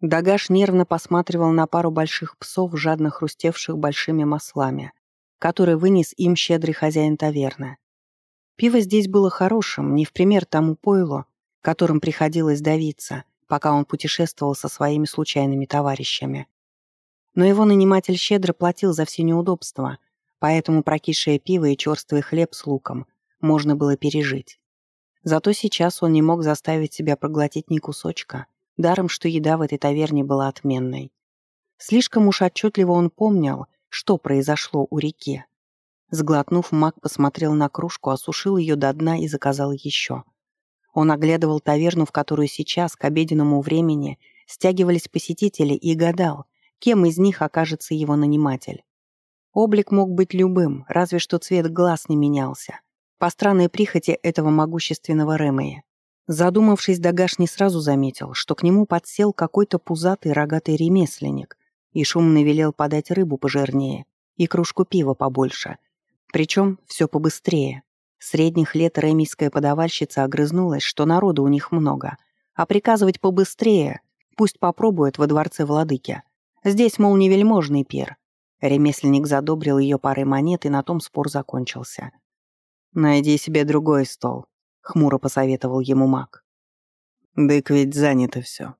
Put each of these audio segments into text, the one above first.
Дагаш нервно посматривал на пару больших псов, жадно хрустевших большими маслами, которые вынес им щедрый хозяин таверны. Пиво здесь было хорошим, не в пример тому пойлу, которым приходилось давиться, пока он путешествовал со своими случайными товарищами. Но его наниматель щедро платил за все неудобства, поэтому прокисшее пиво и черствый хлеб с луком можно было пережить. Зато сейчас он не мог заставить себя проглотить ни кусочка, даром что еда в этой таверне была отменной. Слишком уж отчетливо он помнил, что произошло у реки. Сглотнув, маг посмотрел на кружку, осушил ее до дна и заказал еще. Он оглядывал таверну, в которую сейчас, к обеденному времени, стягивались посетители и гадал, кем из них окажется его наниматель. Облик мог быть любым, разве что цвет глаз не менялся. По странной прихоти этого могущественного Ремея. Задумавшись, Дагаш не сразу заметил, что к нему подсел какой-то пузатый рогатый ремесленник и шумно велел подать рыбу пожирнее и кружку пива побольше. Причем все побыстрее. Средних лет ремийская подавальщица огрызнулась, что народу у них много, а приказывать побыстрее пусть попробует во дворце владыки. Здесь, мол, не вельможный пир. Ремесленник задобрил ее парой монет, и на том спор закончился. «Найди себе другой стол», хмуро посоветовал ему маг. «Дык ведь занято все».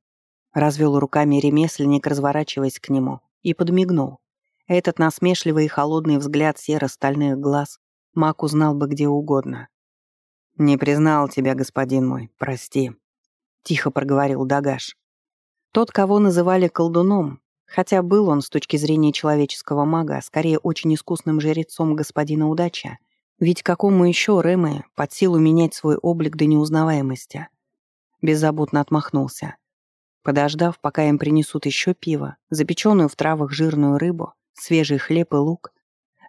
Развел руками ремесленник, разворачиваясь к нему, и подмигнул. Этот насмешливый и холодный взгляд серо-стальных глаз маг узнал бы где угодно. «Не признал тебя, господин мой, прости», — тихо проговорил Дагаш. Тот, кого называли колдуном, хотя был он с точки зрения человеческого мага скорее очень искусным жрецом господина Удача, ведь какому еще Рэмэ под силу менять свой облик до неузнаваемости? Беззаботно отмахнулся. Подождав, пока им принесут еще пиво, запеченную в травах жирную рыбу, свежий хлеб и лук,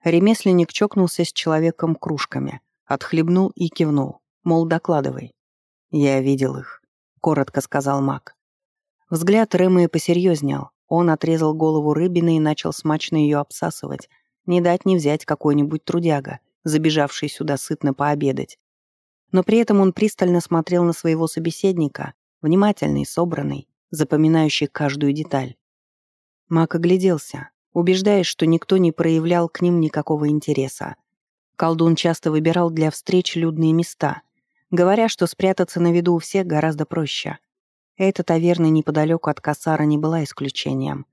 ремесленник чокнулся с человеком кружками, отхлебнул и кивнул, мол, докладывай. «Я видел их», — коротко сказал маг. Взгляд Рэмэ посерьезнел, он отрезал голову рыбины и начал смачно ее обсасывать, не дать не взять какой-нибудь трудяга — забежавший сюда сытно пообедать. Но при этом он пристально смотрел на своего собеседника, внимательный, собранный, запоминающий каждую деталь. Мак огляделся, убеждаясь, что никто не проявлял к ним никакого интереса. Колдун часто выбирал для встреч людные места, говоря, что спрятаться на виду у всех гораздо проще. Эта таверна неподалеку от Кассара не была исключением.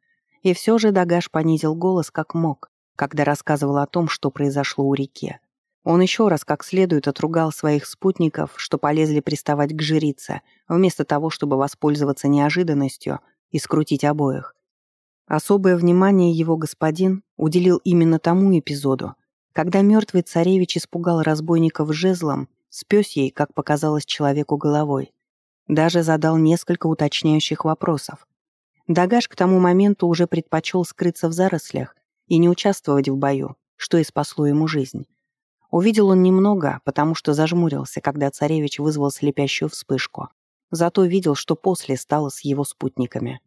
И все же Дагаш понизил голос как мог, когда рассказывал о том, что произошло у реки. Он еще раз как следует отругал своих спутников, что полезли приставать к жрице, вместо того, чтобы воспользоваться неожиданностью и скрутить обоих. Особое внимание его господин уделил именно тому эпизоду, когда мертвый царевич испугал разбойников жезлом, спес ей, как показалось человеку головой. Даже задал несколько уточняющих вопросов. Дагаш к тому моменту уже предпочел скрыться в зарослях и не участвовать в бою, что и спасло ему жизнь. Увидел он немного, потому что зажмурился, когда царевич вызвал слепящую вспышку. Зато видел, что после стало с его спутниками.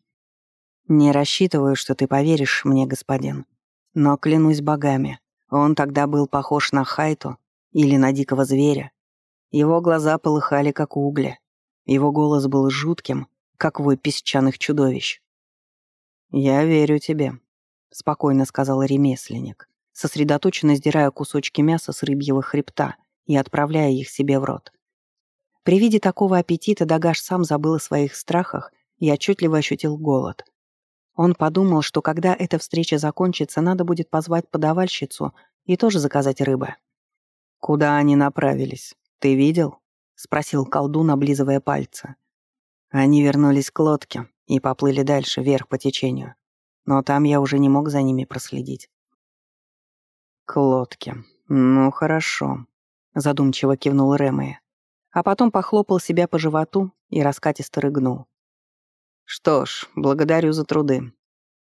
«Не рассчитываю, что ты поверишь мне, господин. Но клянусь богами, он тогда был похож на Хайту или на дикого зверя. Его глаза полыхали, как угли. Его голос был жутким, как вой песчаных чудовищ. «Я верю тебе», — спокойно сказал ремесленник, сосредоточенно сдирая кусочки мяса с рыбьего хребта и отправляя их себе в рот. При виде такого аппетита Дагаш сам забыл о своих страхах и отчетливо ощутил голод. Он подумал, что когда эта встреча закончится, надо будет позвать подавальщицу и тоже заказать рыбы. «Куда они направились? Ты видел?» — спросил колдун, облизывая пальцы. Они вернулись к лодке и поплыли дальше, вверх по течению но там я уже не мог за ними проследить. «К лодке. Ну, хорошо», — задумчиво кивнул Рэмэ, а потом похлопал себя по животу и раскатисто рыгнул. «Что ж, благодарю за труды.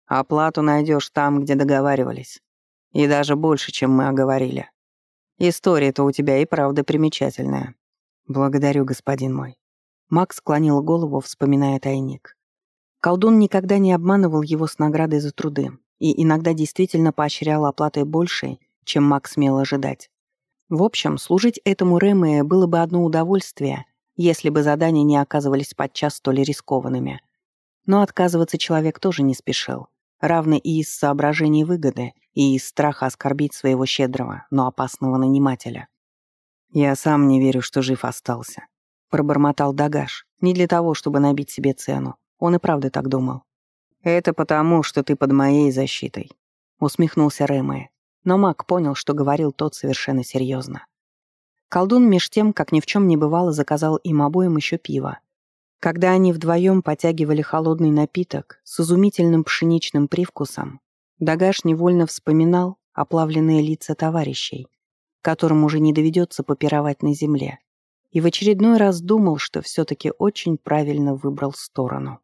Оплату найдешь там, где договаривались. И даже больше, чем мы оговорили. История-то у тебя и правда примечательная. Благодарю, господин мой». Макс склонил голову, вспоминая тайник. Колдун никогда не обманывал его с наградой за труды и иногда действительно поощрял оплатой большей, чем Мак смел ожидать. В общем, служить этому Рэмэ было бы одно удовольствие, если бы задания не оказывались подчас столь рискованными. Но отказываться человек тоже не спешил, равно и из соображений выгоды, и из страха оскорбить своего щедрого, но опасного нанимателя. «Я сам не верю, что жив остался», — пробормотал Дагаш, не для того, чтобы набить себе цену. Он и правда так думал. «Это потому, что ты под моей защитой», — усмехнулся Рэмэ. Но маг понял, что говорил тот совершенно серьезно. Колдун меж тем, как ни в чем не бывало, заказал им обоим еще пиво. Когда они вдвоем потягивали холодный напиток с изумительным пшеничным привкусом, Дагаш невольно вспоминал оплавленные лица товарищей, которым уже не доведется попировать на земле, и в очередной раз думал, что все-таки очень правильно выбрал сторону.